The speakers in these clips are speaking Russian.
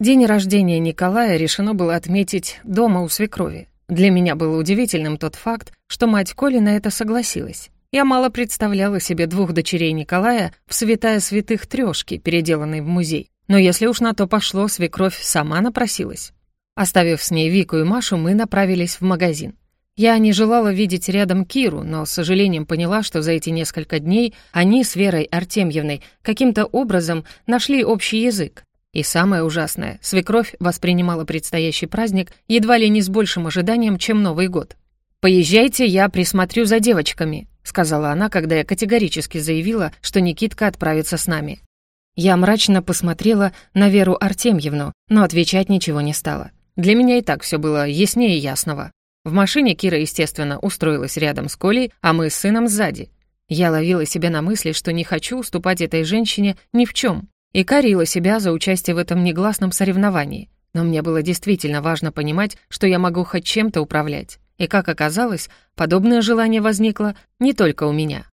День рождения Николая решено было отметить дома у свекрови. Для меня было удивительным тот факт, что мать Коли на это согласилась. Я мало представляла себе двух дочерей Николая в святая святых трёшки, переделанной в музей. Но если уж на то пошло, свекровь сама напросилась. Оставив с ней Вику и Машу, мы направились в магазин. Я не желала видеть рядом Киру, но с сожалением поняла, что за эти несколько дней они с Верой Артемьевной каким-то образом нашли общий язык. И самое ужасное, свекровь воспринимала предстоящий праздник едва ли не с большим ожиданием, чем Новый год. «Поезжайте, я присмотрю за девочками», — сказала она, когда я категорически заявила, что Никитка отправится с нами. Я мрачно посмотрела на Веру Артемьевну, но отвечать ничего не стала. Для меня и так все было яснее ясного. В машине Кира, естественно, устроилась рядом с Колей, а мы с сыном сзади. Я ловила себя на мысли, что не хочу уступать этой женщине ни в чем, и корила себя за участие в этом негласном соревновании. Но мне было действительно важно понимать, что я могу хоть чем-то управлять. И, как оказалось, подобное желание возникло не только у меня.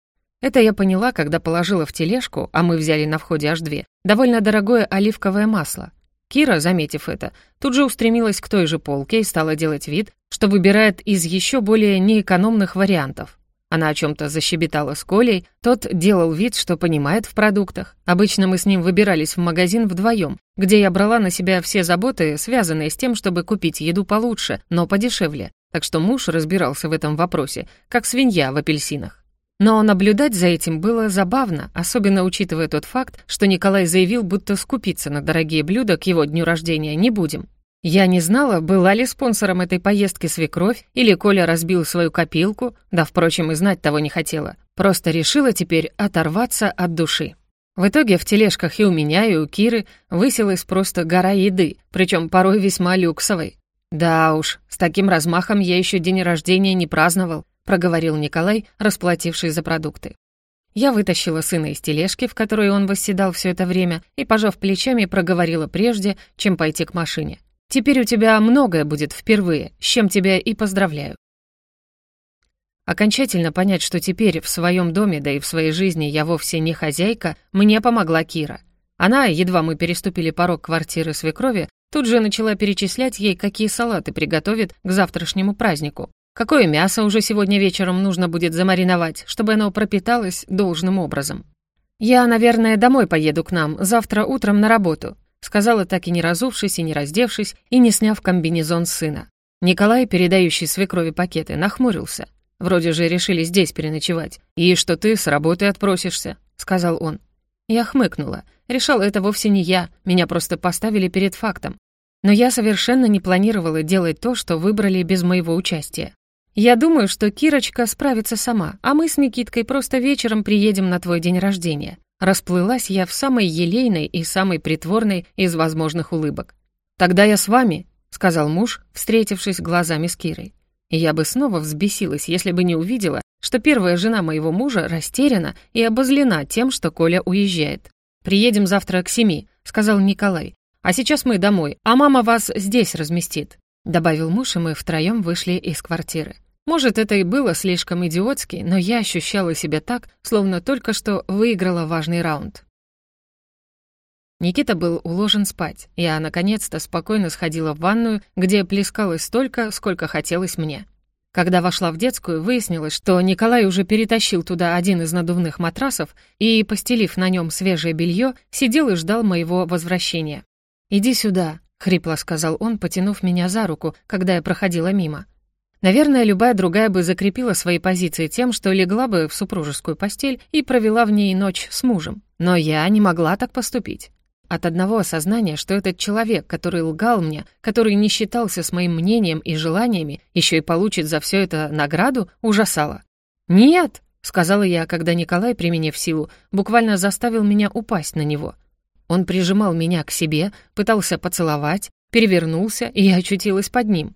Это я поняла, когда положила в тележку, а мы взяли на входе аж две, довольно дорогое оливковое масло. Кира, заметив это, тут же устремилась к той же полке и стала делать вид, что выбирает из еще более неэкономных вариантов. Она о чем-то защебетала с Колей, тот делал вид, что понимает в продуктах. Обычно мы с ним выбирались в магазин вдвоем, где я брала на себя все заботы, связанные с тем, чтобы купить еду получше, но подешевле так что муж разбирался в этом вопросе, как свинья в апельсинах. Но наблюдать за этим было забавно, особенно учитывая тот факт, что Николай заявил, будто скупиться на дорогие блюда к его дню рождения не будем. Я не знала, была ли спонсором этой поездки свекровь, или Коля разбил свою копилку, да, впрочем, и знать того не хотела. Просто решила теперь оторваться от души. В итоге в тележках и у меня, и у Киры высилась просто гора еды, причем порой весьма люксовой. «Да уж, с таким размахом я еще день рождения не праздновал», проговорил Николай, расплатившись за продукты. Я вытащила сына из тележки, в которой он восседал все это время, и, пожав плечами, проговорила прежде, чем пойти к машине. «Теперь у тебя многое будет впервые, с чем тебя и поздравляю». Окончательно понять, что теперь в своем доме, да и в своей жизни я вовсе не хозяйка, мне помогла Кира. Она, едва мы переступили порог квартиры свекрови, Тут же начала перечислять ей, какие салаты приготовит к завтрашнему празднику. Какое мясо уже сегодня вечером нужно будет замариновать, чтобы оно пропиталось должным образом. «Я, наверное, домой поеду к нам, завтра утром на работу», сказала так и не разувшись, и не раздевшись, и не сняв комбинезон сына. Николай, передающий свекрови пакеты, нахмурился. «Вроде же решили здесь переночевать. И что ты с работы отпросишься», — сказал он. Я хмыкнула. Решал это вовсе не я, меня просто поставили перед фактом. Но я совершенно не планировала делать то, что выбрали без моего участия. Я думаю, что Кирочка справится сама, а мы с Никиткой просто вечером приедем на твой день рождения. Расплылась я в самой елейной и самой притворной из возможных улыбок. «Тогда я с вами», — сказал муж, встретившись глазами с Кирой. И я бы снова взбесилась, если бы не увидела, что первая жена моего мужа растеряна и обозлена тем, что Коля уезжает. «Приедем завтра к семи», — сказал Николай. А сейчас мы домой, а мама вас здесь разместит», — добавил муж, и мы втроем вышли из квартиры. Может, это и было слишком идиотски, но я ощущала себя так, словно только что выиграла важный раунд. Никита был уложен спать. Я, наконец-то, спокойно сходила в ванную, где плескалось столько, сколько хотелось мне. Когда вошла в детскую, выяснилось, что Николай уже перетащил туда один из надувных матрасов и, постелив на нем свежее белье, сидел и ждал моего возвращения. «Иди сюда», — хрипло сказал он, потянув меня за руку, когда я проходила мимо. Наверное, любая другая бы закрепила свои позиции тем, что легла бы в супружескую постель и провела в ней ночь с мужем. Но я не могла так поступить. От одного осознания, что этот человек, который лгал мне, который не считался с моим мнением и желаниями, еще и получит за все это награду, ужасало. «Нет», — сказала я, когда Николай, применив силу, буквально заставил меня упасть на него. Он прижимал меня к себе, пытался поцеловать, перевернулся, и я очутилась под ним.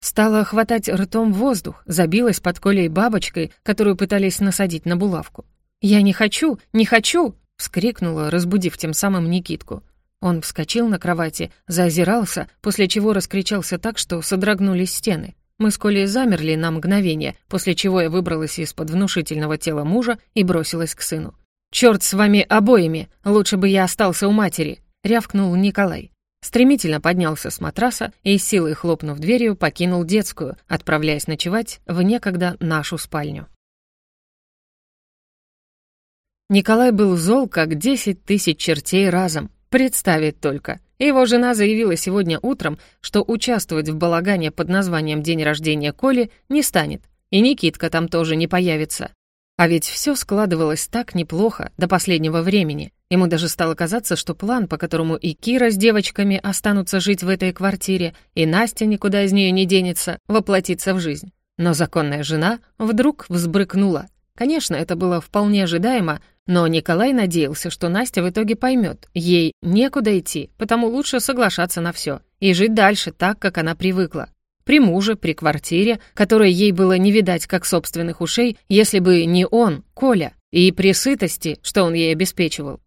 Стала хватать ртом воздух, забилась под колей бабочкой, которую пытались насадить на булавку. «Я не хочу, не хочу!» — вскрикнула, разбудив тем самым Никитку. Он вскочил на кровати, заозирался, после чего раскричался так, что содрогнулись стены. Мы с Колей замерли на мгновение, после чего я выбралась из-под внушительного тела мужа и бросилась к сыну. «Черт с вами обоими! Лучше бы я остался у матери!» — рявкнул Николай. Стремительно поднялся с матраса и, силой хлопнув дверью, покинул детскую, отправляясь ночевать в некогда нашу спальню. Николай был зол, как десять тысяч чертей разом. Представить только. Его жена заявила сегодня утром, что участвовать в балагане под названием «День рождения Коли» не станет. И Никитка там тоже не появится. А ведь все складывалось так неплохо до последнего времени. Ему даже стало казаться, что план, по которому и Кира с девочками останутся жить в этой квартире, и Настя никуда из нее не денется, воплотится в жизнь. Но законная жена вдруг взбрыкнула. Конечно, это было вполне ожидаемо, но Николай надеялся, что Настя в итоге поймет, ей некуда идти, потому лучше соглашаться на все и жить дальше так, как она привыкла при муже, при квартире, которой ей было не видать как собственных ушей, если бы не он, Коля, и при сытости, что он ей обеспечивал.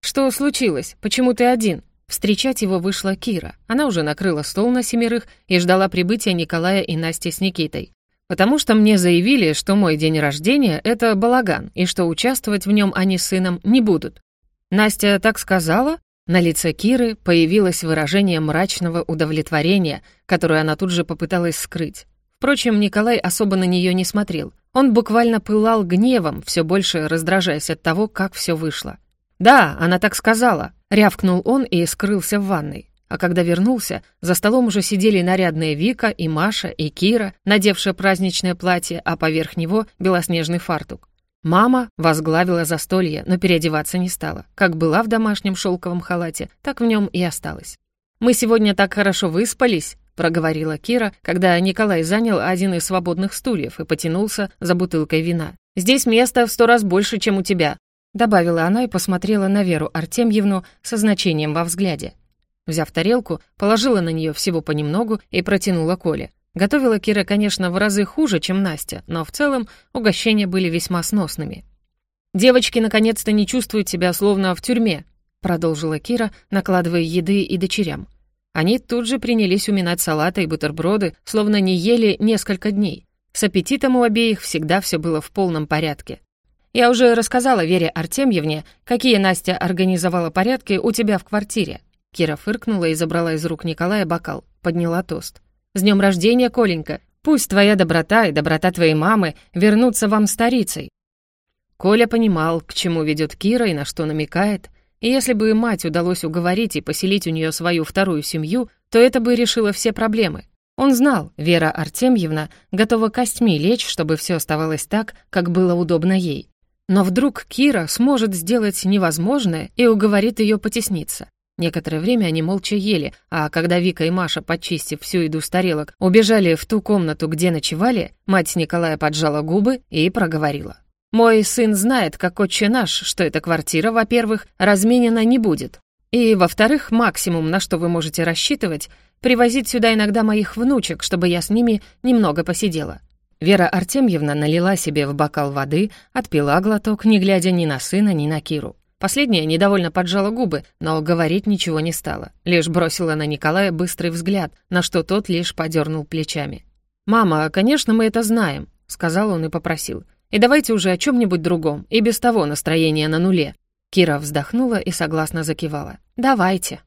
«Что случилось? Почему ты один?» Встречать его вышла Кира. Она уже накрыла стол на семерых и ждала прибытия Николая и Насти с Никитой. «Потому что мне заявили, что мой день рождения — это балаган, и что участвовать в нем они с сыном не будут». «Настя так сказала?» На лице Киры появилось выражение мрачного удовлетворения, которое она тут же попыталась скрыть. Впрочем, Николай особо на нее не смотрел. Он буквально пылал гневом, все больше раздражаясь от того, как все вышло. «Да, она так сказала», — рявкнул он и скрылся в ванной. А когда вернулся, за столом уже сидели нарядные Вика и Маша и Кира, надевшая праздничное платье, а поверх него белоснежный фартук. Мама возглавила застолье, но переодеваться не стала. Как была в домашнем шелковом халате, так в нем и осталась. «Мы сегодня так хорошо выспались», — проговорила Кира, когда Николай занял один из свободных стульев и потянулся за бутылкой вина. «Здесь места в сто раз больше, чем у тебя», — добавила она и посмотрела на Веру Артемьевну со значением во взгляде. Взяв тарелку, положила на нее всего понемногу и протянула Коле. Готовила Кира, конечно, в разы хуже, чем Настя, но в целом угощения были весьма сносными. «Девочки наконец-то не чувствуют себя словно в тюрьме», продолжила Кира, накладывая еды и дочерям. Они тут же принялись уминать салаты и бутерброды, словно не ели несколько дней. С аппетитом у обеих всегда все было в полном порядке. Я уже рассказала Вере Артемьевне, какие Настя организовала порядки у тебя в квартире. Кира фыркнула и забрала из рук Николая бокал, подняла тост. С днем рождения, Коленька! Пусть твоя доброта и доброта твоей мамы вернутся вам старицей». Коля понимал, к чему ведет Кира и на что намекает, и если бы мать удалось уговорить и поселить у нее свою вторую семью, то это бы решило все проблемы. Он знал, Вера Артемьевна готова костьми лечь, чтобы все оставалось так, как было удобно ей. Но вдруг Кира сможет сделать невозможное и уговорит ее потесниться. Некоторое время они молча ели, а когда Вика и Маша, подчистив всю еду с тарелок, убежали в ту комнату, где ночевали, мать Николая поджала губы и проговорила. «Мой сын знает, как отче наш, что эта квартира, во-первых, разменена не будет. И, во-вторых, максимум, на что вы можете рассчитывать, привозить сюда иногда моих внучек, чтобы я с ними немного посидела». Вера Артемьевна налила себе в бокал воды, отпила глоток, не глядя ни на сына, ни на Киру. Последняя недовольно поджала губы, но говорить ничего не стала. Лишь бросила на Николая быстрый взгляд, на что тот лишь подернул плечами. «Мама, конечно, мы это знаем», — сказал он и попросил. «И давайте уже о чем-нибудь другом, и без того настроение на нуле». Кира вздохнула и согласно закивала. «Давайте».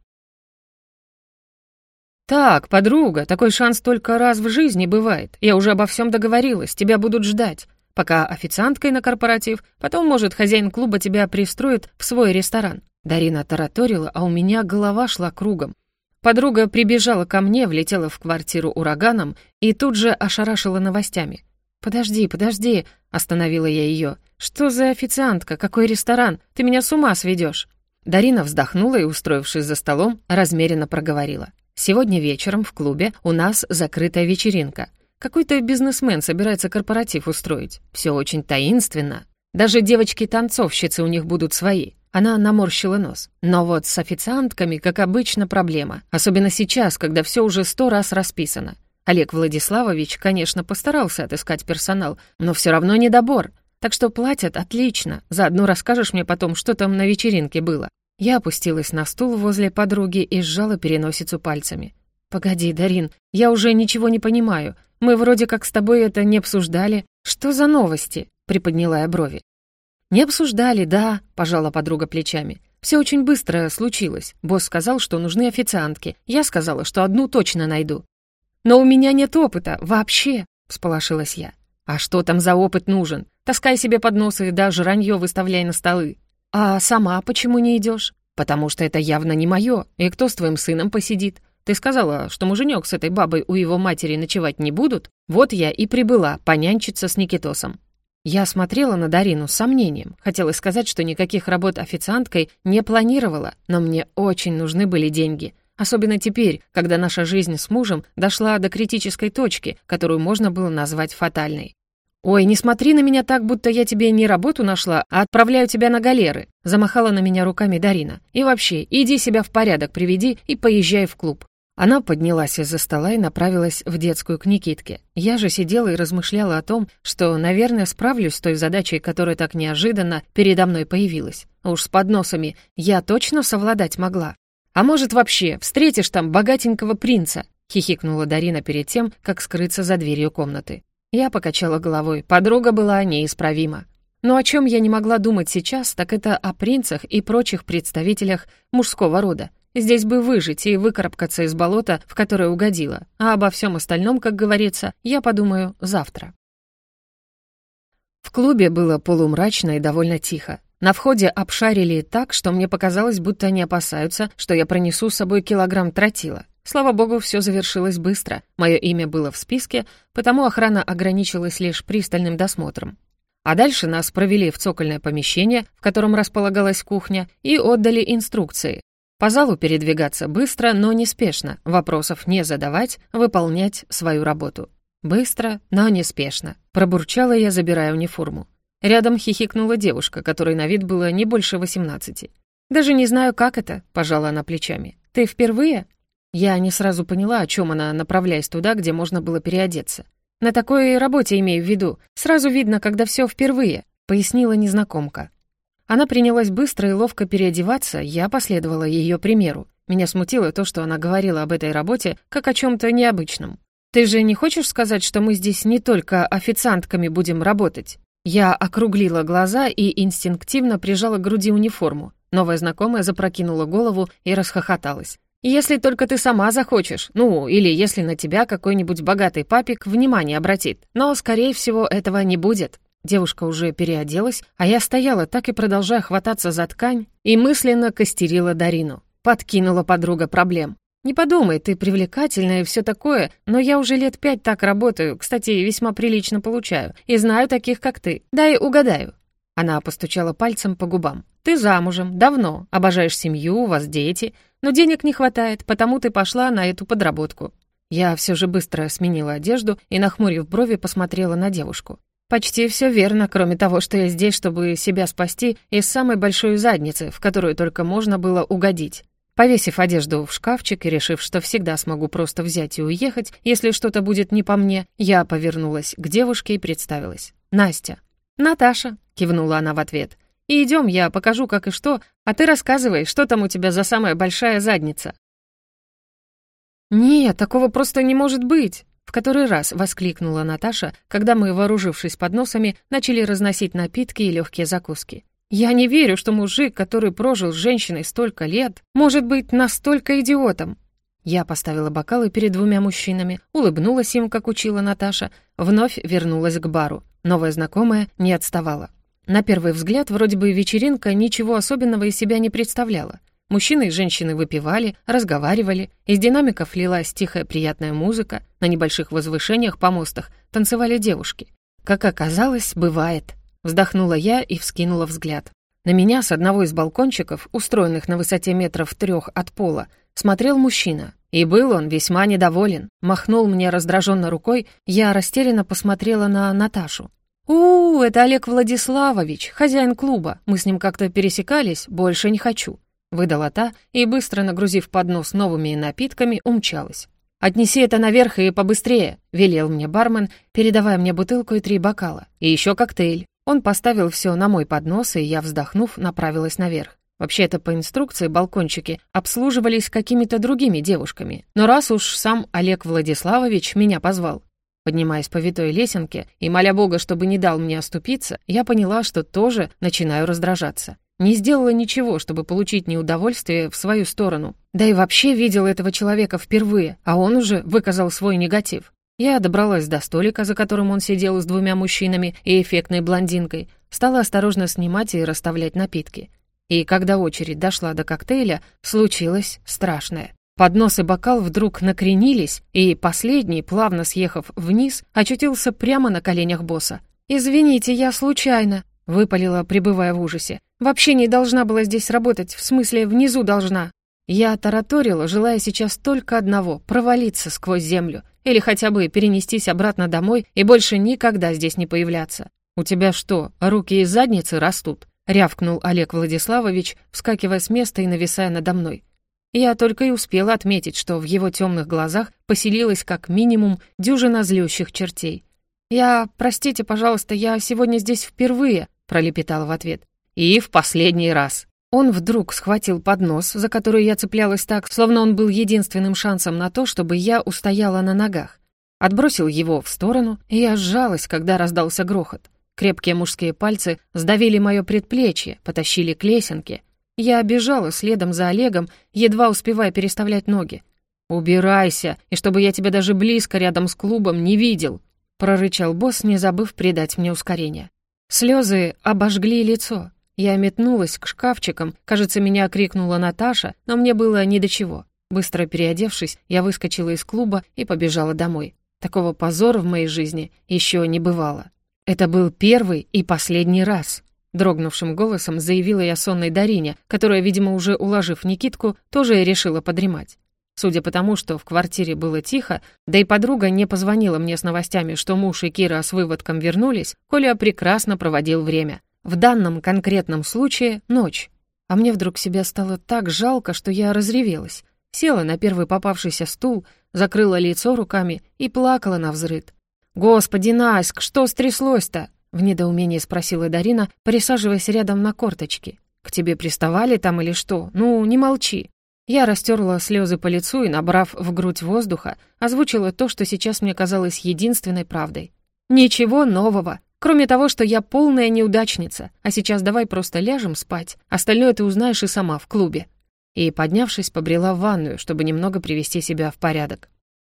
«Так, подруга, такой шанс только раз в жизни бывает. Я уже обо всем договорилась, тебя будут ждать пока официанткой на корпоратив, потом, может, хозяин клуба тебя пристроит в свой ресторан». Дарина тараторила, а у меня голова шла кругом. Подруга прибежала ко мне, влетела в квартиру ураганом и тут же ошарашила новостями. «Подожди, подожди», — остановила я ее. «Что за официантка? Какой ресторан? Ты меня с ума сведешь?» Дарина вздохнула и, устроившись за столом, размеренно проговорила. «Сегодня вечером в клубе у нас закрытая вечеринка. Какой-то бизнесмен собирается корпоратив устроить. Все очень таинственно. Даже девочки-танцовщицы у них будут свои. Она наморщила нос. Но вот с официантками, как обычно, проблема. Особенно сейчас, когда все уже сто раз расписано. Олег Владиславович, конечно, постарался отыскать персонал, но все равно недобор. Так что платят отлично. Заодно расскажешь мне потом, что там на вечеринке было. Я опустилась на стул возле подруги и сжала переносицу пальцами. «Погоди, Дарин, я уже ничего не понимаю. Мы вроде как с тобой это не обсуждали. Что за новости?» — приподняла я брови. «Не обсуждали, да», — пожала подруга плечами. Все очень быстро случилось. Босс сказал, что нужны официантки. Я сказала, что одну точно найду. «Но у меня нет опыта, вообще!» — всполошилась я. «А что там за опыт нужен? Таскай себе подносы и даже ранье выставляй на столы». «А сама почему не идешь? «Потому что это явно не мое. И кто с твоим сыном посидит? Ты сказала, что муженек с этой бабой у его матери ночевать не будут? Вот я и прибыла понянчиться с Никитосом». Я смотрела на Дарину с сомнением. Хотела сказать, что никаких работ официанткой не планировала, но мне очень нужны были деньги. Особенно теперь, когда наша жизнь с мужем дошла до критической точки, которую можно было назвать фатальной. «Ой, не смотри на меня так, будто я тебе не работу нашла, а отправляю тебя на галеры», замахала на меня руками Дарина. «И вообще, иди себя в порядок приведи и поезжай в клуб». Она поднялась из-за стола и направилась в детскую к Никитке. Я же сидела и размышляла о том, что, наверное, справлюсь с той задачей, которая так неожиданно передо мной появилась. уж с подносами я точно совладать могла. «А может, вообще, встретишь там богатенького принца?» — хихикнула Дарина перед тем, как скрыться за дверью комнаты. Я покачала головой, подруга была неисправима. Но о чем я не могла думать сейчас, так это о принцах и прочих представителях мужского рода. Здесь бы выжить и выкарабкаться из болота, в которое угодила, а обо всем остальном, как говорится, я подумаю завтра. В клубе было полумрачно и довольно тихо. На входе обшарили так, что мне показалось, будто они опасаются, что я пронесу с собой килограмм тротила. Слава богу, все завершилось быстро. Мое имя было в списке, потому охрана ограничилась лишь пристальным досмотром. А дальше нас провели в цокольное помещение, в котором располагалась кухня, и отдали инструкции, по залу передвигаться быстро, но неспешно, вопросов не задавать, выполнять свою работу. Быстро, но неспешно. Пробурчала я, забирая униформу. Рядом хихикнула девушка, которой на вид было не больше восемнадцати. «Даже не знаю, как это», — пожала она плечами. «Ты впервые?» Я не сразу поняла, о чем она, направляясь туда, где можно было переодеться. «На такой работе имею в виду. Сразу видно, когда все впервые», — пояснила незнакомка. Она принялась быстро и ловко переодеваться, я последовала ее примеру. Меня смутило то, что она говорила об этой работе как о чем-то необычном. «Ты же не хочешь сказать, что мы здесь не только официантками будем работать?» Я округлила глаза и инстинктивно прижала к груди униформу. Новая знакомая запрокинула голову и расхохоталась. «Если только ты сама захочешь, ну, или если на тебя какой-нибудь богатый папик внимание обратит. Но, скорее всего, этого не будет». Девушка уже переоделась, а я стояла, так и продолжая хвататься за ткань, и мысленно костерила Дарину. Подкинула подруга проблем. «Не подумай, ты привлекательная и все такое, но я уже лет пять так работаю, кстати, весьма прилично получаю, и знаю таких, как ты. Дай угадаю». Она постучала пальцем по губам. «Ты замужем, давно, обожаешь семью, у вас дети, но денег не хватает, потому ты пошла на эту подработку». Я все же быстро сменила одежду и, нахмурив брови, посмотрела на девушку. «Почти все верно, кроме того, что я здесь, чтобы себя спасти из самой большой задницы, в которую только можно было угодить». Повесив одежду в шкафчик и решив, что всегда смогу просто взять и уехать, если что-то будет не по мне, я повернулась к девушке и представилась. «Настя». «Наташа», — кивнула она в ответ. «И идем, я покажу, как и что, а ты рассказывай, что там у тебя за самая большая задница». «Нет, такого просто не может быть!» В который раз воскликнула Наташа, когда мы, вооружившись подносами, начали разносить напитки и легкие закуски. «Я не верю, что мужик, который прожил с женщиной столько лет, может быть настолько идиотом». Я поставила бокалы перед двумя мужчинами, улыбнулась им, как учила Наташа, вновь вернулась к бару. Новая знакомая не отставала. На первый взгляд, вроде бы вечеринка ничего особенного из себя не представляла. Мужчины и женщины выпивали, разговаривали, из динамиков лилась тихая приятная музыка, на небольших возвышениях по мостах танцевали девушки. Как оказалось, бывает. Вздохнула я и вскинула взгляд. На меня с одного из балкончиков, устроенных на высоте метров трех от пола, смотрел мужчина. И был он весьма недоволен. Махнул мне раздраженно рукой, я растерянно посмотрела на Наташу. «У, это Олег Владиславович, хозяин клуба. Мы с ним как-то пересекались, больше не хочу». Выдала та и, быстро нагрузив поднос новыми напитками, умчалась. «Отнеси это наверх и побыстрее», — велел мне бармен, передавая мне бутылку и три бокала. «И еще коктейль». Он поставил все на мой поднос, и я, вздохнув, направилась наверх. Вообще-то по инструкции балкончики обслуживались какими-то другими девушками. Но раз уж сам Олег Владиславович меня позвал, Поднимаясь по витой лесенке и моля Бога, чтобы не дал мне оступиться, я поняла, что тоже начинаю раздражаться. Не сделала ничего, чтобы получить неудовольствие в свою сторону. Да и вообще видела этого человека впервые, а он уже выказал свой негатив. Я добралась до столика, за которым он сидел с двумя мужчинами и эффектной блондинкой, стала осторожно снимать и расставлять напитки. И когда очередь дошла до коктейля, случилось страшное. Поднос и бокал вдруг накренились, и последний, плавно съехав вниз, очутился прямо на коленях босса. «Извините, я случайно», — выпалила, пребывая в ужасе. «Вообще не должна была здесь работать, в смысле, внизу должна». Я тараторила, желая сейчас только одного — провалиться сквозь землю или хотя бы перенестись обратно домой и больше никогда здесь не появляться. «У тебя что, руки из задницы растут?» — рявкнул Олег Владиславович, вскакивая с места и нависая надо мной. Я только и успела отметить, что в его темных глазах поселилась как минимум дюжина злющих чертей. «Я... Простите, пожалуйста, я сегодня здесь впервые», — пролепетала в ответ. «И в последний раз», он вдруг схватил поднос, за который я цеплялась так, словно он был единственным шансом на то, чтобы я устояла на ногах. Отбросил его в сторону, и я сжалась, когда раздался грохот. Крепкие мужские пальцы сдавили мое предплечье, потащили к лесенке. Я бежала следом за Олегом, едва успевая переставлять ноги. «Убирайся, и чтобы я тебя даже близко рядом с клубом не видел», прорычал босс, не забыв придать мне ускорение. Слезы обожгли лицо. Я метнулась к шкафчикам, кажется, меня окрикнула Наташа, но мне было ни до чего. Быстро переодевшись, я выскочила из клуба и побежала домой. Такого позора в моей жизни еще не бывало. Это был первый и последний раз. Дрогнувшим голосом заявила я сонной Дарине, которая, видимо, уже уложив Никитку, тоже решила подремать. Судя по тому, что в квартире было тихо, да и подруга не позвонила мне с новостями, что муж и Кира с выводком вернулись, Коля прекрасно проводил время. В данном конкретном случае — ночь. А мне вдруг себя стало так жалко, что я разревелась. Села на первый попавшийся стул, закрыла лицо руками и плакала на взрыд. «Господи, Наськ, что стряслось-то?» — в недоумении спросила Дарина, присаживаясь рядом на корточки. «К тебе приставали там или что? Ну, не молчи». Я растерла слезы по лицу и, набрав в грудь воздуха, озвучила то, что сейчас мне казалось единственной правдой. «Ничего нового. Кроме того, что я полная неудачница, а сейчас давай просто ляжем спать. Остальное ты узнаешь и сама в клубе». И, поднявшись, побрела в ванную, чтобы немного привести себя в порядок.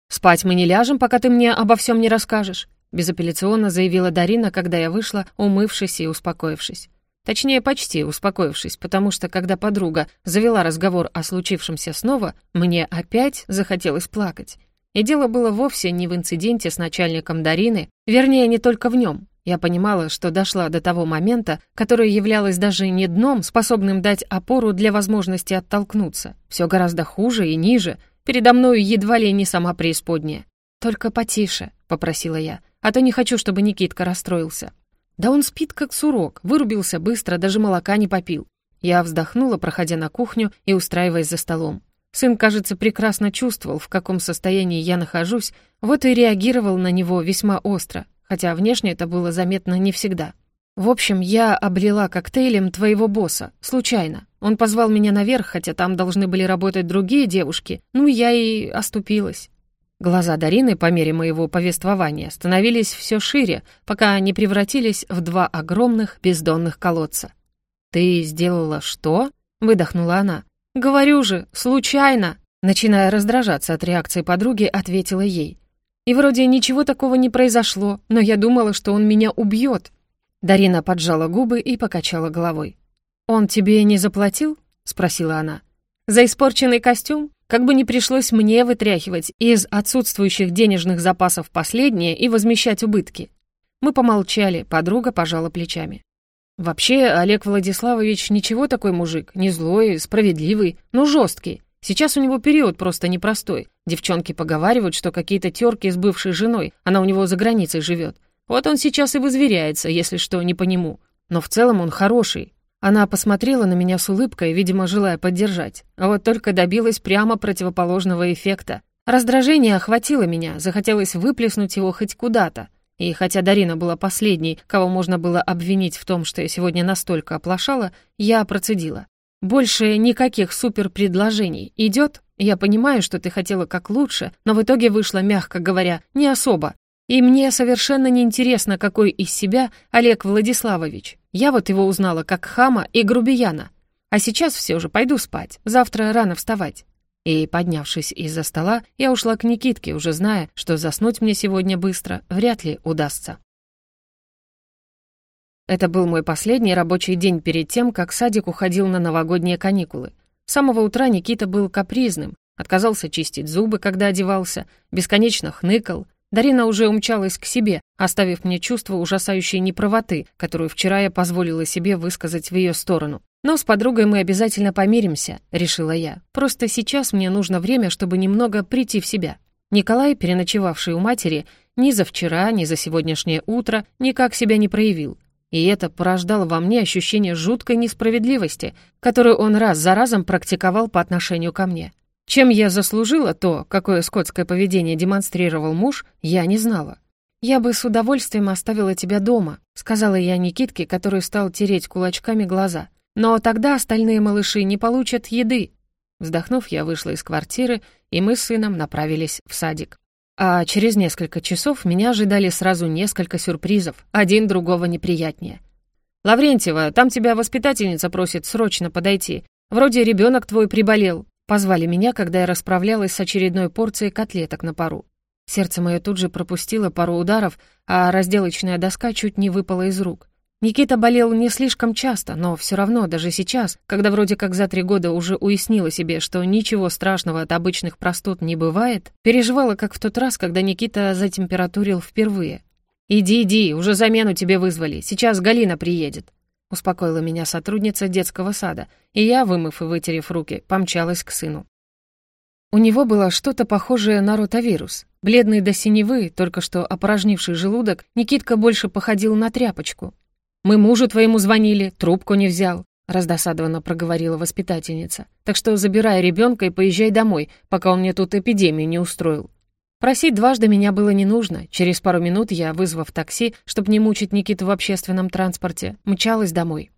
«Спать мы не ляжем, пока ты мне обо всем не расскажешь», безапелляционно заявила Дарина, когда я вышла, умывшись и успокоившись. Точнее, почти успокоившись, потому что, когда подруга завела разговор о случившемся снова, мне опять захотелось плакать. И дело было вовсе не в инциденте с начальником Дарины, вернее, не только в нем. Я понимала, что дошла до того момента, которое являлось даже не дном, способным дать опору для возможности оттолкнуться. Все гораздо хуже и ниже. Передо мной едва ли не сама преисподняя. «Только потише», — попросила я, «а то не хочу, чтобы Никитка расстроился». «Да он спит как сурок, вырубился быстро, даже молока не попил». Я вздохнула, проходя на кухню и устраиваясь за столом. Сын, кажется, прекрасно чувствовал, в каком состоянии я нахожусь, вот и реагировал на него весьма остро, хотя внешне это было заметно не всегда. В общем, я облила коктейлем твоего босса, случайно. Он позвал меня наверх, хотя там должны были работать другие девушки, ну я и оступилась. Глаза Дарины по мере моего повествования становились все шире, пока не превратились в два огромных бездонных колодца. «Ты сделала что?» — выдохнула она. «Говорю же, случайно!» Начиная раздражаться от реакции подруги, ответила ей. И вроде ничего такого не произошло, но я думала, что он меня убьет. Дарина поджала губы и покачала головой. «Он тебе не заплатил?» — спросила она. «За испорченный костюм? Как бы не пришлось мне вытряхивать из отсутствующих денежных запасов последнее и возмещать убытки». Мы помолчали, подруга пожала плечами. «Вообще, Олег Владиславович ничего такой мужик, не злой, справедливый, но жесткий. Сейчас у него период просто непростой. Девчонки поговаривают, что какие-то терки с бывшей женой, она у него за границей живет. Вот он сейчас и возверяется, если что, не по нему. Но в целом он хороший. Она посмотрела на меня с улыбкой, видимо, желая поддержать. А вот только добилась прямо противоположного эффекта. Раздражение охватило меня, захотелось выплеснуть его хоть куда-то. И хотя Дарина была последней, кого можно было обвинить в том, что я сегодня настолько оплошала, я процедила. Больше никаких суперпредложений. Идет? Я понимаю, что ты хотела как лучше, но в итоге вышло, мягко говоря, не особо. И мне совершенно неинтересно, какой из себя Олег Владиславович. Я вот его узнала как хама и грубияна. А сейчас все же пойду спать, завтра рано вставать. И, поднявшись из-за стола, я ушла к Никитке, уже зная, что заснуть мне сегодня быстро вряд ли удастся. Это был мой последний рабочий день перед тем, как садик уходил на новогодние каникулы. С самого утра Никита был капризным, отказался чистить зубы, когда одевался, бесконечно хныкал. Дарина уже умчалась к себе, оставив мне чувство ужасающей неправоты, которую вчера я позволила себе высказать в ее сторону. «Но с подругой мы обязательно помиримся», — решила я. «Просто сейчас мне нужно время, чтобы немного прийти в себя». Николай, переночевавший у матери, ни за вчера, ни за сегодняшнее утро никак себя не проявил. И это порождало во мне ощущение жуткой несправедливости, которую он раз за разом практиковал по отношению ко мне. Чем я заслужила то, какое скотское поведение демонстрировал муж, я не знала. «Я бы с удовольствием оставила тебя дома», — сказала я Никитке, который стал тереть кулачками глаза. «Но тогда остальные малыши не получат еды». Вздохнув, я вышла из квартиры, и мы с сыном направились в садик. А через несколько часов меня ожидали сразу несколько сюрпризов, один другого неприятнее. «Лаврентьева, там тебя воспитательница просит срочно подойти. Вроде ребенок твой приболел». Позвали меня, когда я расправлялась с очередной порцией котлеток на пару. Сердце мое тут же пропустило пару ударов, а разделочная доска чуть не выпала из рук. Никита болел не слишком часто, но все равно, даже сейчас, когда вроде как за три года уже уяснила себе, что ничего страшного от обычных простуд не бывает, переживала, как в тот раз, когда Никита затемпературил впервые. «Иди, иди, уже замену тебе вызвали, сейчас Галина приедет», успокоила меня сотрудница детского сада, и я, вымыв и вытерев руки, помчалась к сыну. У него было что-то похожее на ротавирус. Бледный до синевы, только что опорожнивший желудок, Никитка больше походил на тряпочку. Мы мужу твоему звонили, трубку не взял», — раздосадованно проговорила воспитательница. «Так что забирай ребенка и поезжай домой, пока он мне тут эпидемию не устроил». Просить дважды меня было не нужно. Через пару минут я, вызвав такси, чтобы не мучить Никиту в общественном транспорте, мчалась домой.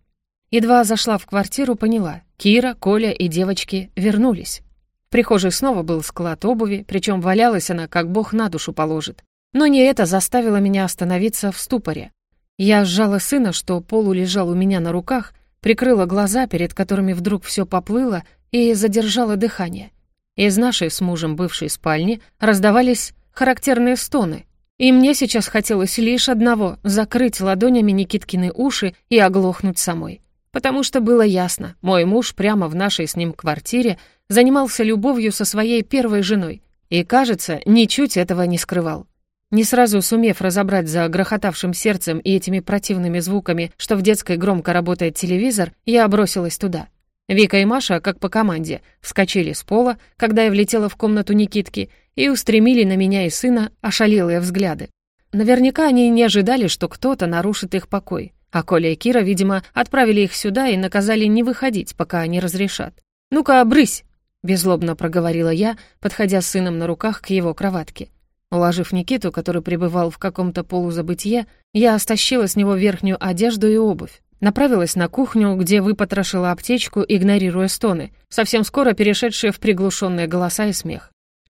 Едва зашла в квартиру, поняла. Кира, Коля и девочки вернулись. В прихожей снова был склад обуви, причем валялась она, как бог на душу положит. Но не это заставило меня остановиться в ступоре. Я сжала сына, что полу лежал у меня на руках, прикрыла глаза, перед которыми вдруг все поплыло, и задержала дыхание. Из нашей с мужем бывшей спальни раздавались характерные стоны, и мне сейчас хотелось лишь одного — закрыть ладонями Никиткины уши и оглохнуть самой. Потому что было ясно, мой муж прямо в нашей с ним квартире занимался любовью со своей первой женой и, кажется, ничуть этого не скрывал. Не сразу сумев разобрать за грохотавшим сердцем и этими противными звуками, что в детской громко работает телевизор, я бросилась туда. Вика и Маша, как по команде, вскочили с пола, когда я влетела в комнату Никитки, и устремили на меня и сына ошалелые взгляды. Наверняка они не ожидали, что кто-то нарушит их покой. А Коля и Кира, видимо, отправили их сюда и наказали не выходить, пока они разрешат. «Ну-ка, брысь!» — беззлобно проговорила я, подходя с сыном на руках к его кроватке. Уложив Никиту, который пребывал в каком-то полузабытие, я стащила с него верхнюю одежду и обувь. Направилась на кухню, где выпотрошила аптечку, игнорируя стоны, совсем скоро перешедшие в приглушенные голоса и смех.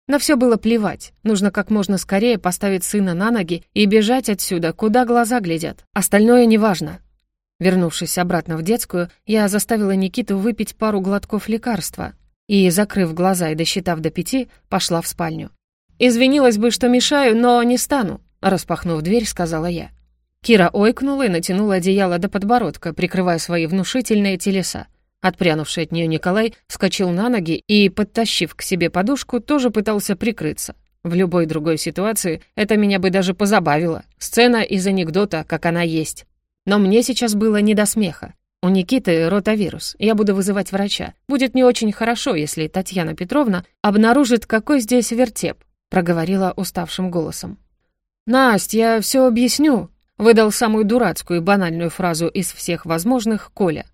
На все было плевать. Нужно как можно скорее поставить сына на ноги и бежать отсюда, куда глаза глядят. Остальное неважно. Вернувшись обратно в детскую, я заставила Никиту выпить пару глотков лекарства и, закрыв глаза и досчитав до пяти, пошла в спальню. «Извинилась бы, что мешаю, но не стану», — распахнув дверь, сказала я. Кира ойкнула и натянула одеяло до подбородка, прикрывая свои внушительные телеса. Отпрянувший от нее Николай вскочил на ноги и, подтащив к себе подушку, тоже пытался прикрыться. В любой другой ситуации это меня бы даже позабавило. Сцена из анекдота, как она есть. Но мне сейчас было не до смеха. У Никиты ротавирус. Я буду вызывать врача. Будет не очень хорошо, если Татьяна Петровна обнаружит, какой здесь вертеп проговорила уставшим голосом. «Насть, я все объясню», — выдал самую дурацкую и банальную фразу из всех возможных Коля.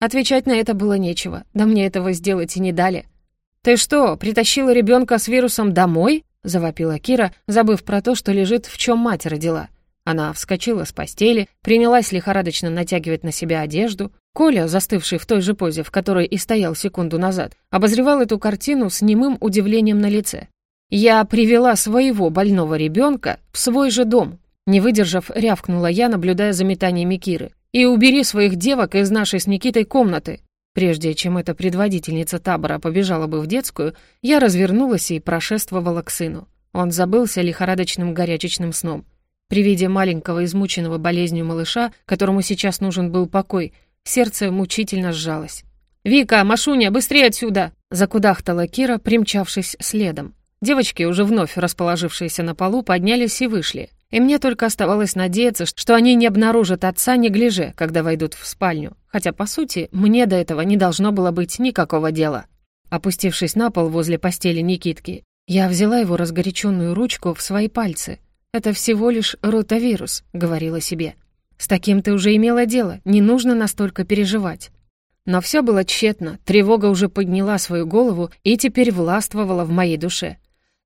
Отвечать на это было нечего, да мне этого сделать и не дали. «Ты что, притащила ребенка с вирусом домой?» — завопила Кира, забыв про то, что лежит, в чем мать родила. Она вскочила с постели, принялась лихорадочно натягивать на себя одежду. Коля, застывший в той же позе, в которой и стоял секунду назад, обозревал эту картину с немым удивлением на лице. Я привела своего больного ребенка в свой же дом. Не выдержав, рявкнула я, наблюдая за метаниями Киры. «И убери своих девок из нашей с Никитой комнаты!» Прежде чем эта предводительница табора побежала бы в детскую, я развернулась и прошествовала к сыну. Он забылся лихорадочным горячечным сном. При виде маленького измученного болезнью малыша, которому сейчас нужен был покой, сердце мучительно сжалось. «Вика, Машуня, быстрее отсюда!» — закудахтала Кира, примчавшись следом. Девочки, уже вновь расположившиеся на полу, поднялись и вышли. И мне только оставалось надеяться, что они не обнаружат отца неглиже, когда войдут в спальню. Хотя, по сути, мне до этого не должно было быть никакого дела. Опустившись на пол возле постели Никитки, я взяла его разгоряченную ручку в свои пальцы. «Это всего лишь ротавирус», — говорила себе. «С таким ты уже имела дело, не нужно настолько переживать». Но все было тщетно, тревога уже подняла свою голову и теперь властвовала в моей душе.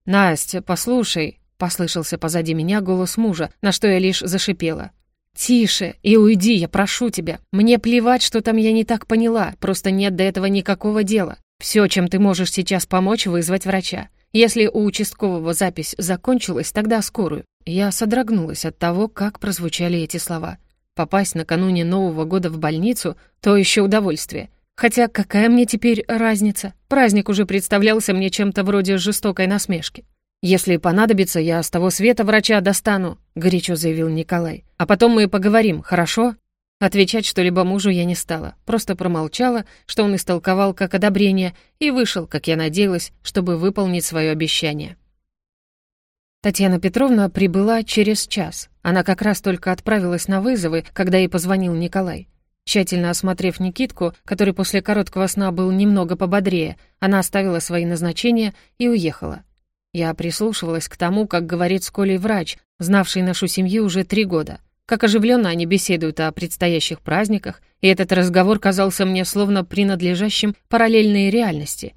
«Настя, послушай», — послышался позади меня голос мужа, на что я лишь зашипела. «Тише и уйди, я прошу тебя. Мне плевать, что там я не так поняла, просто нет до этого никакого дела. Все, чем ты можешь сейчас помочь, вызвать врача. Если у участкового запись закончилась, тогда скорую. Я содрогнулась от того, как прозвучали эти слова. Попасть накануне Нового года в больницу — то еще удовольствие. Хотя какая мне теперь разница? Праздник уже представлялся мне чем-то вроде жестокой насмешки. «Если понадобится, я с того света врача достану», — горячо заявил Николай. «А потом мы поговорим, хорошо?» Отвечать что-либо мужу я не стала, просто промолчала, что он истолковал как одобрение, и вышел, как я надеялась, чтобы выполнить свое обещание. Татьяна Петровна прибыла через час. Она как раз только отправилась на вызовы, когда ей позвонил Николай. Тщательно осмотрев Никитку, который после короткого сна был немного пободрее, она оставила свои назначения и уехала. Я прислушивалась к тому, как говорит с Колей врач, знавший нашу семью уже три года — как оживленно они беседуют о предстоящих праздниках, и этот разговор казался мне словно принадлежащим параллельной реальности.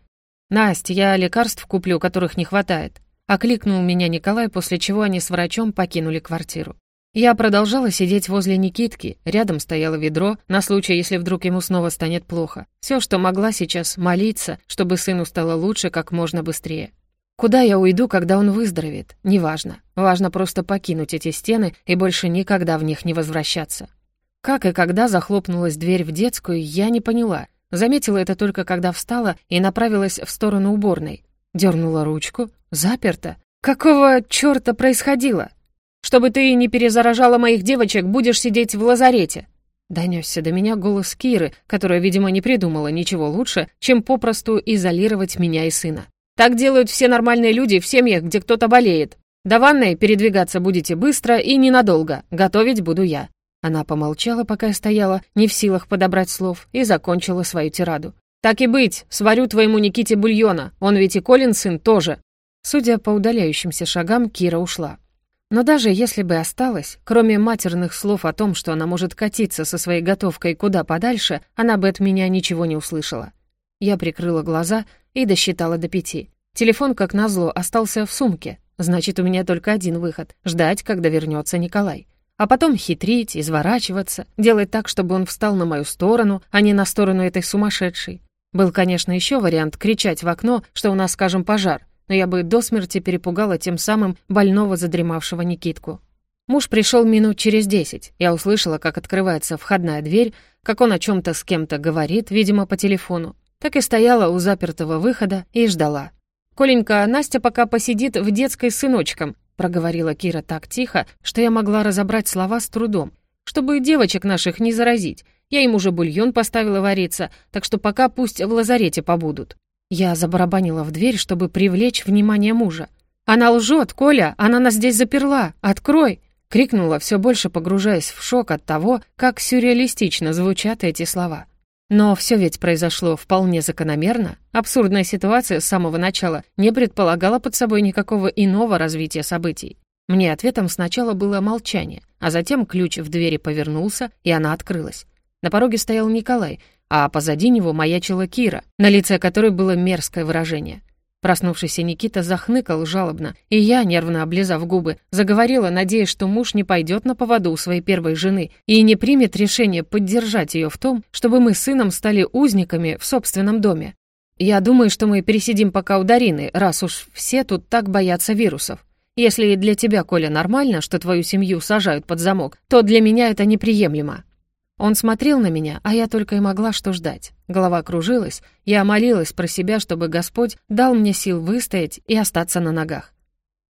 «Настя, я лекарств куплю, которых не хватает», — окликнул меня Николай, после чего они с врачом покинули квартиру. Я продолжала сидеть возле Никитки, рядом стояло ведро, на случай, если вдруг ему снова станет плохо. Все, что могла сейчас, молиться, чтобы сыну стало лучше как можно быстрее. Куда я уйду, когда он выздоровеет? Неважно. Важно просто покинуть эти стены и больше никогда в них не возвращаться. Как и когда захлопнулась дверь в детскую, я не поняла. Заметила это только когда встала и направилась в сторону уборной. Дернула ручку. Заперто. Какого чёрта происходило? Чтобы ты не перезаражала моих девочек, будешь сидеть в лазарете. Донесся до меня голос Киры, которая, видимо, не придумала ничего лучше, чем попросту изолировать меня и сына. Так делают все нормальные люди в семьях, где кто-то болеет. До ванной передвигаться будете быстро и ненадолго. Готовить буду я». Она помолчала, пока я стояла, не в силах подобрать слов, и закончила свою тираду. «Так и быть, сварю твоему Никите бульона, он ведь и Колин сын тоже». Судя по удаляющимся шагам, Кира ушла. Но даже если бы осталась, кроме матерных слов о том, что она может катиться со своей готовкой куда подальше, она бы от меня ничего не услышала. Я прикрыла глаза и досчитала до пяти. Телефон, как назло, остался в сумке. Значит, у меня только один выход — ждать, когда вернется Николай. А потом хитрить, изворачиваться, делать так, чтобы он встал на мою сторону, а не на сторону этой сумасшедшей. Был, конечно, еще вариант кричать в окно, что у нас, скажем, пожар, но я бы до смерти перепугала тем самым больного задремавшего Никитку. Муж пришел минут через десять. Я услышала, как открывается входная дверь, как он о чем-то с кем-то говорит, видимо, по телефону так и стояла у запертого выхода и ждала. «Коленька, Настя пока посидит в детской с сыночком», проговорила Кира так тихо, что я могла разобрать слова с трудом. «Чтобы девочек наших не заразить. Я им уже бульон поставила вариться, так что пока пусть в лазарете побудут». Я забарабанила в дверь, чтобы привлечь внимание мужа. «Она лжет, Коля! Она нас здесь заперла! Открой!» крикнула, все больше погружаясь в шок от того, как сюрреалистично звучат эти слова. Но все ведь произошло вполне закономерно. Абсурдная ситуация с самого начала не предполагала под собой никакого иного развития событий. Мне ответом сначала было молчание, а затем ключ в двери повернулся, и она открылась. На пороге стоял Николай, а позади него маячила Кира, на лице которой было мерзкое выражение — Проснувшийся Никита захныкал жалобно, и я, нервно облизав губы, заговорила, надеясь, что муж не пойдет на поводу у своей первой жены и не примет решение поддержать ее в том, чтобы мы с сыном стали узниками в собственном доме. Я думаю, что мы пересидим пока у Дарины, раз уж все тут так боятся вирусов. Если для тебя, Коля, нормально, что твою семью сажают под замок, то для меня это неприемлемо». Он смотрел на меня, а я только и могла что ждать. Голова кружилась, я молилась про себя, чтобы Господь дал мне сил выстоять и остаться на ногах.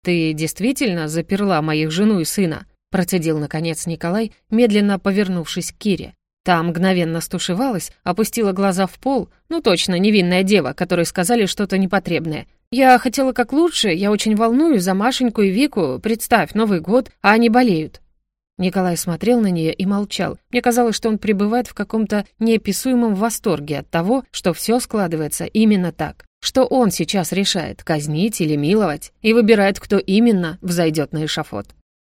«Ты действительно заперла моих жену и сына?» процедил, наконец, Николай, медленно повернувшись к Кире. Та мгновенно стушевалась, опустила глаза в пол, ну точно, невинная дева, которой сказали что-то непотребное. «Я хотела как лучше, я очень волнуюсь за Машеньку и Вику, представь, Новый год, а они болеют». Николай смотрел на нее и молчал. Мне казалось, что он пребывает в каком-то неописуемом восторге от того, что все складывается именно так. Что он сейчас решает, казнить или миловать, и выбирает, кто именно взойдет на эшафот.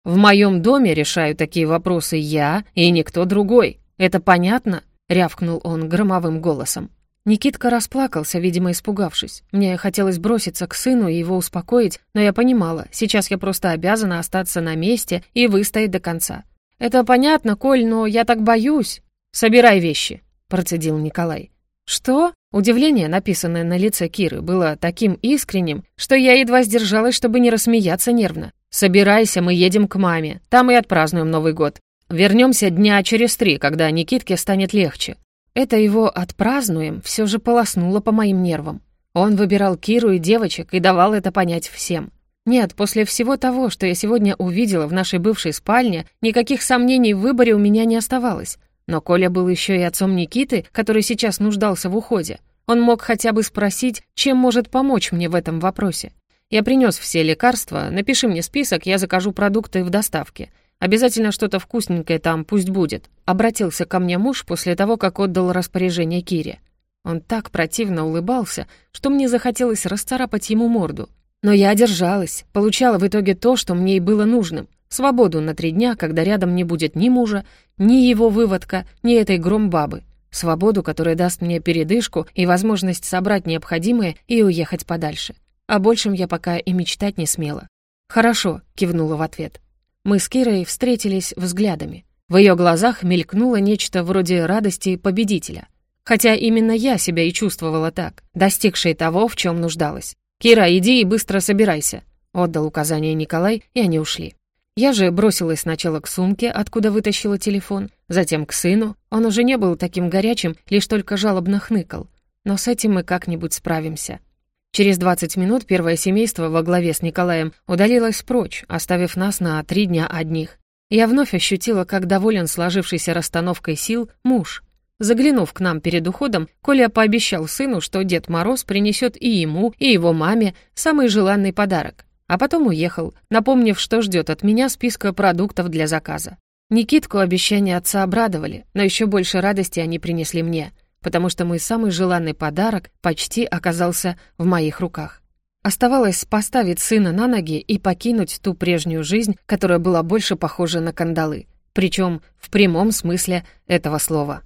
В моем доме решаю такие вопросы я и никто другой. Это понятно?» — рявкнул он громовым голосом. Никитка расплакался, видимо, испугавшись. Мне хотелось броситься к сыну и его успокоить, но я понимала, сейчас я просто обязана остаться на месте и выстоять до конца. «Это понятно, Коль, но я так боюсь». «Собирай вещи», — процедил Николай. «Что?» Удивление, написанное на лице Киры, было таким искренним, что я едва сдержалась, чтобы не рассмеяться нервно. «Собирайся, мы едем к маме. Там и отпразднуем Новый год. Вернемся дня через три, когда Никитке станет легче». Это его «отпразднуем» все же полоснуло по моим нервам. Он выбирал Киру и девочек и давал это понять всем. Нет, после всего того, что я сегодня увидела в нашей бывшей спальне, никаких сомнений в выборе у меня не оставалось. Но Коля был еще и отцом Никиты, который сейчас нуждался в уходе. Он мог хотя бы спросить, чем может помочь мне в этом вопросе. Я принес все лекарства, напиши мне список, я закажу продукты в доставке. Обязательно что-то вкусненькое там пусть будет». Обратился ко мне муж после того, как отдал распоряжение Кире. Он так противно улыбался, что мне захотелось расцарапать ему морду. Но я одержалась, получала в итоге то, что мне и было нужным. Свободу на три дня, когда рядом не будет ни мужа, ни его выводка, ни этой громбабы. Свободу, которая даст мне передышку и возможность собрать необходимое и уехать подальше. О большем я пока и мечтать не смела. «Хорошо», — кивнула в ответ. Мы с Кирой встретились взглядами. В ее глазах мелькнуло нечто вроде радости победителя. Хотя именно я себя и чувствовала так, достигшей того, в чем нуждалась. «Кира, иди и быстро собирайся», — отдал указание Николай, и они ушли. Я же бросилась сначала к сумке, откуда вытащила телефон, затем к сыну. Он уже не был таким горячим, лишь только жалобно хныкал. Но с этим мы как-нибудь справимся. Через 20 минут первое семейство во главе с Николаем удалилось прочь, оставив нас на три дня одних. Я вновь ощутила, как доволен сложившейся расстановкой сил муж. Заглянув к нам перед уходом, Коля пообещал сыну, что Дед Мороз принесет и ему, и его маме самый желанный подарок. А потом уехал, напомнив, что ждет от меня списка продуктов для заказа. Никитку обещания отца обрадовали, но еще больше радости они принесли мне — потому что мой самый желанный подарок почти оказался в моих руках. Оставалось поставить сына на ноги и покинуть ту прежнюю жизнь, которая была больше похожа на кандалы, причем в прямом смысле этого слова.